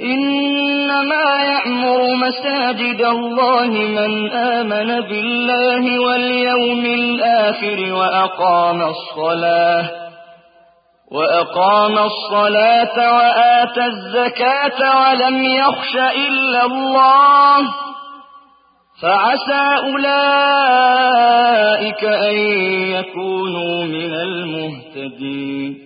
إنما يأمر مساجد الله من آمن بالله واليوم الآخر وأقام الصلاة وأقام الصلاة وآتى الزكاة ولم يخش إلا الله فعسى أولئك أن يكونوا من المهتدين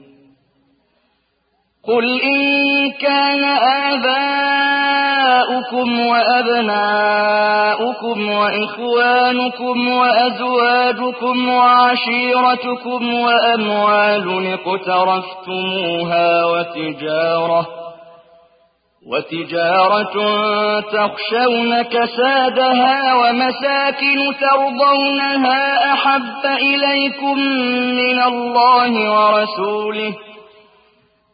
قل إن كان آباؤكم وأبناؤكم وإخوانكم وأزواجكم وعشيرتكم وأموال اقترفتموها وتجارة وتجارة تخشون كسادها ومساكن ترضونها أحب إليكم من الله ورسوله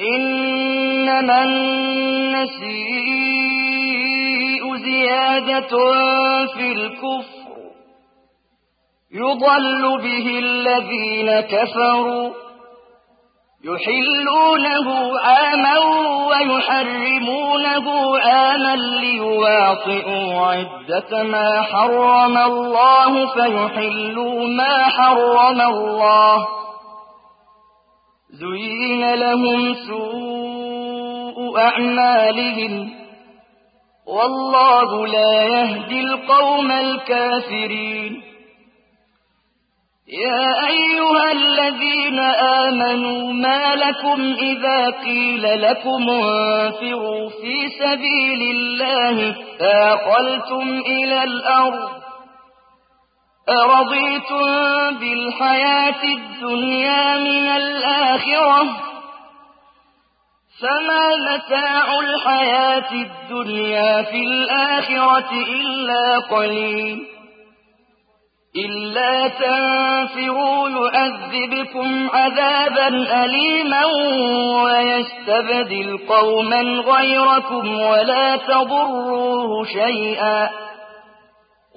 إنما النسيء زيادة في الكفر. يضل به الذين كفروا. يحلونه عاما ويحرمونه عاما ليواطئوا عدة ما حرم الله فيحلوا ما حرم الله. زين لهم سوء أعمالهم والله لا يهدي القوم الكافرين. يا أيها الذين آمنوا ما لكم إذا قيل لكم انفروا في سبيل الله فاقلتم إلى الأرض أرضيتم بالحياة الدنيا من الآخرة؟ فما متاع الحياة الدنيا في الآخرة إلا قليل. إلا تنفروا يؤذبكم عذابا أليما ويستبدل قوما غيركم ولا تضروه شيئا.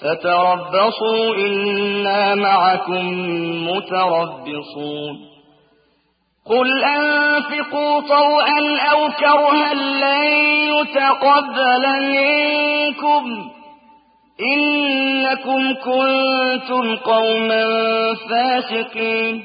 فتربصوا إنا معكم متربصون. قل أنفقوا طوءا أو كرها لن يتقبل منكم. إنكم كنتم قوما فاسقين.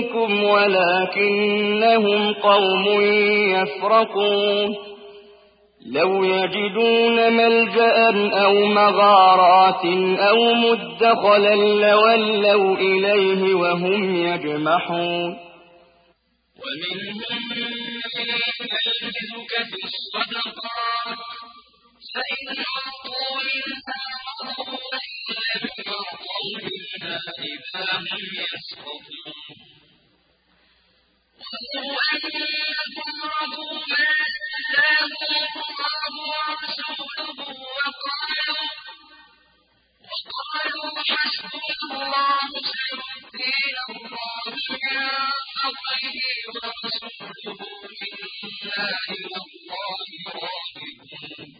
منكم ولكنهم قوم يفرقون. لو يجدون ملجأ أو مغارات أو مدخلا لولوا إليه وهم يجمحون. ومنهم من يلمزك في الصدقات. فإن أعطوا منها رضوا وإن لم يعطوا منها إذا هم يسقطون. ولو أنهم رضوا ما آتاهم ورسوله وقالوا وقالوا الله سيؤتينا الله من فضله ورسوله إنا إلى الله راغبون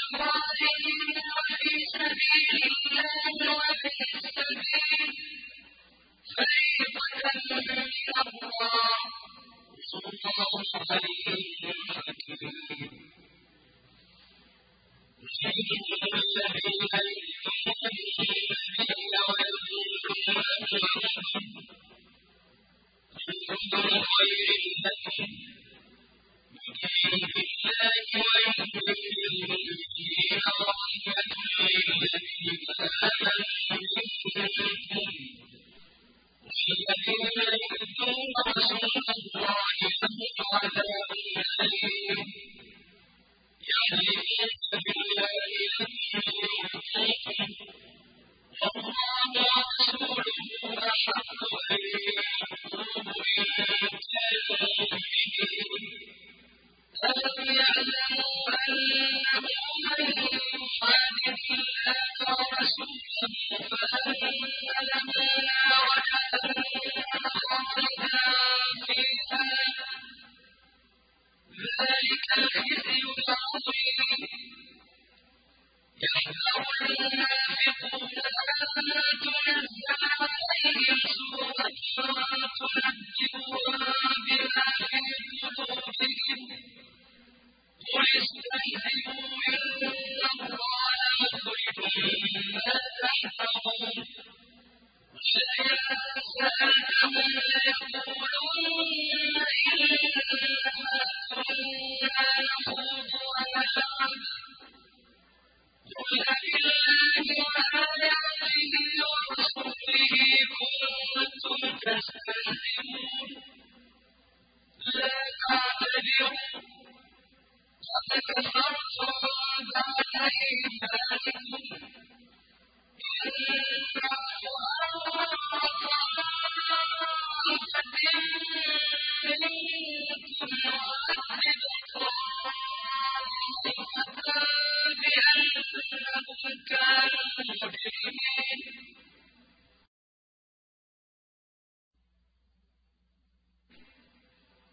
سألتهم ليقولن إنما كنا نخوض ونلعب قل أبالله وآياته ورسوله كنتم تستهزئون لا تعتذروا قد كفرتم بعد إيمانكم إن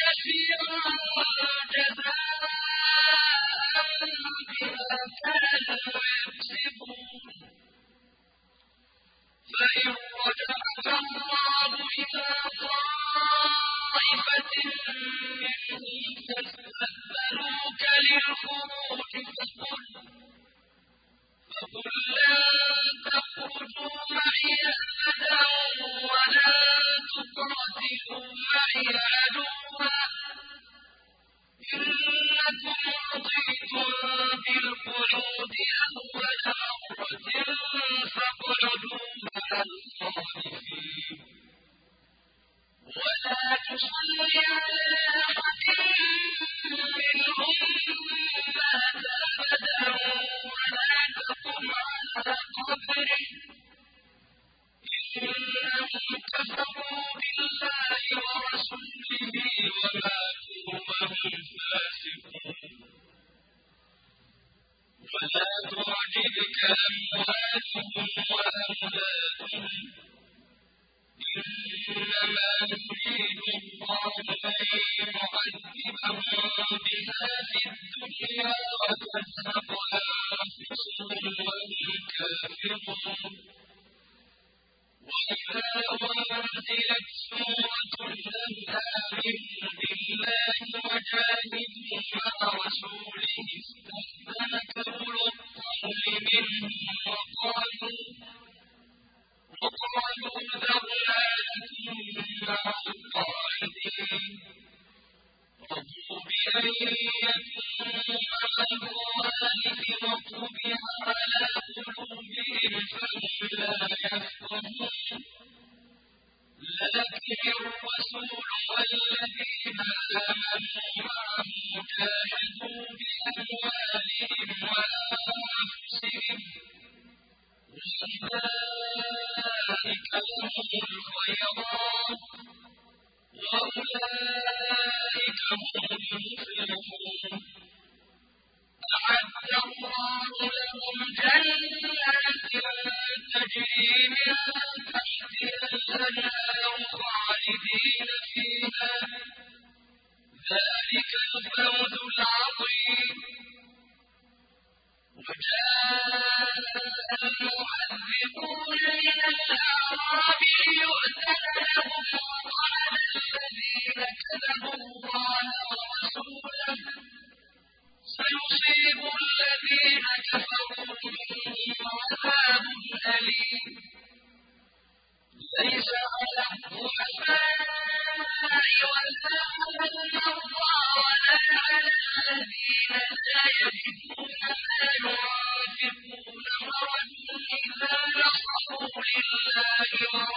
كثيرا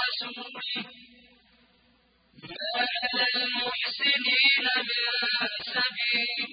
ورسوله ما للمحسنين من سبيل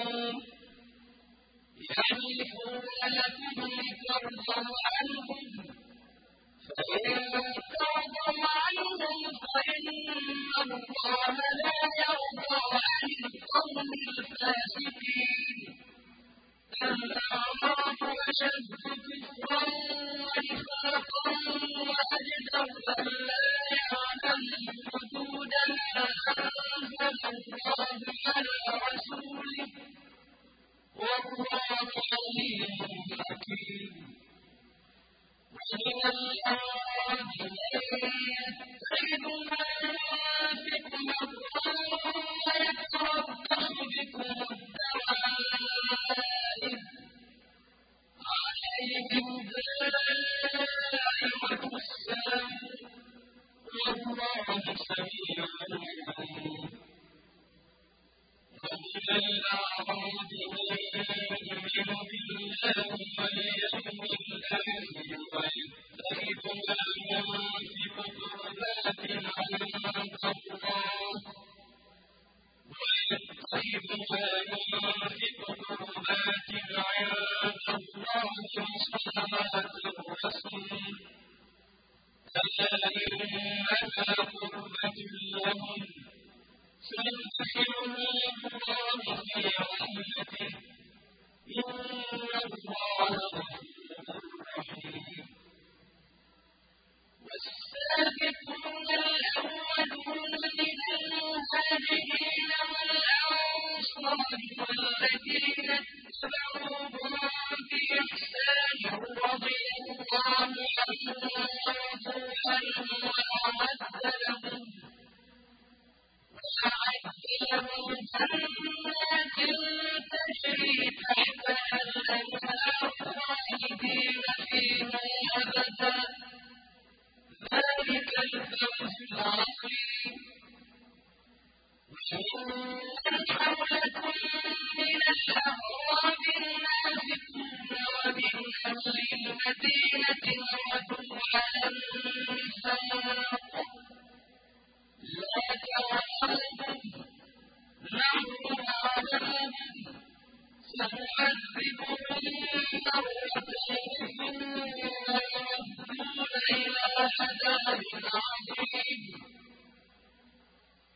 تَعْمَلُونَ يَحْلِفُونَ لَكُمْ لِتَرْضَوْا عَنْهُمْ فَإِن تَرْضَوْا عَنْهُمْ فَإِنَّ اللَّهَ لَا يَرْضَى عَنِ الْقَوْمِ الْفَاسِقِينَ الأعراب أشد كفرا ونفاقا وأجدر أن لا يعلمون الحدود ما أنزل الله على رسوله والله عليم حكيم. ومن الأموال من يتخذ من ينفق مطلوبا ويتربص بكم الدوائر عليهم الله السميع العليم ومن الأعراض من يؤمن بالله واليوم الآخر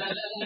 إنه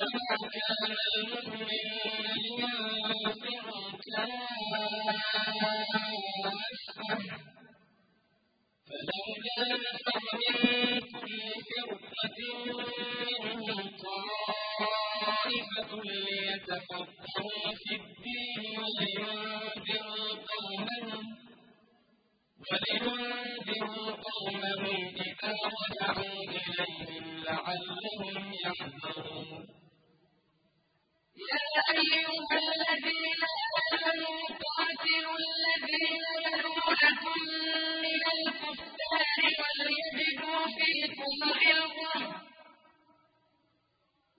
وما كان المؤمنون لينفروا كافة فلولا نفر من كل فرقة منهم طائفة ليتفقهوا في لعلهم يحذرون يا أيها الذين آمنوا قاتلوا الذين يلونكم من الكفار وليجدوا فيكم غلظة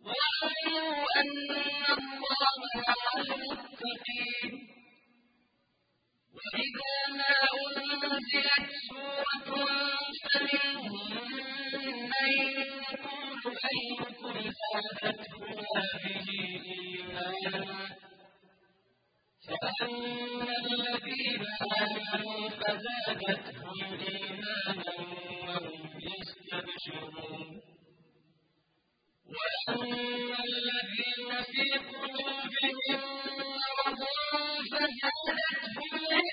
واعلموا أن الله مع المتقين. وإذا ما أنزلت سورة فمنهم من أيكم زادته هذه إيمانا فأما الذين آمنوا فزادتهم إيمانا وهم يستبشرون وأما الذين في قلوبهم مرض فزادتهم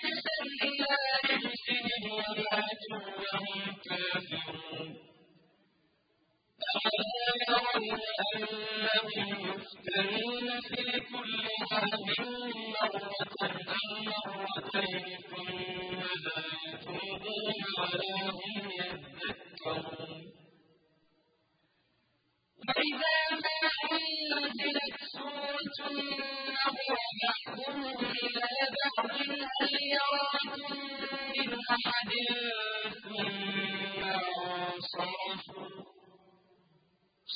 أولا يرون أنهم يفتنون في كل عام مرة أو مرتين ثم لا يتوبون ولا هم يذكرون وإذا ما أنزلت سورة نظر بعضهم إلى بعض هل يراكم من أحد ثم انصرفوا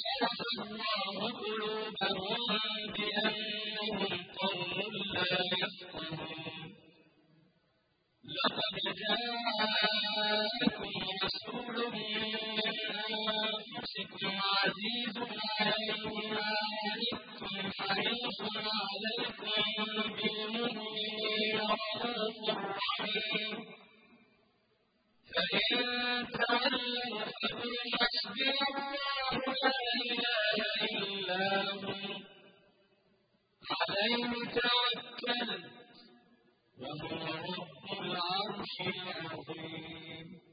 صرف الله قلوبهم بأنهم قوم لا يفقهون لقد جاءكم رسول من أنفسكم عزيز عليه ما عنتم حريص عليكم بالمؤمنين رؤوف رحيم فإن تولوا فقل حسبي الله لا إلا هو عليه توكلت وهو رب العرش العظيم.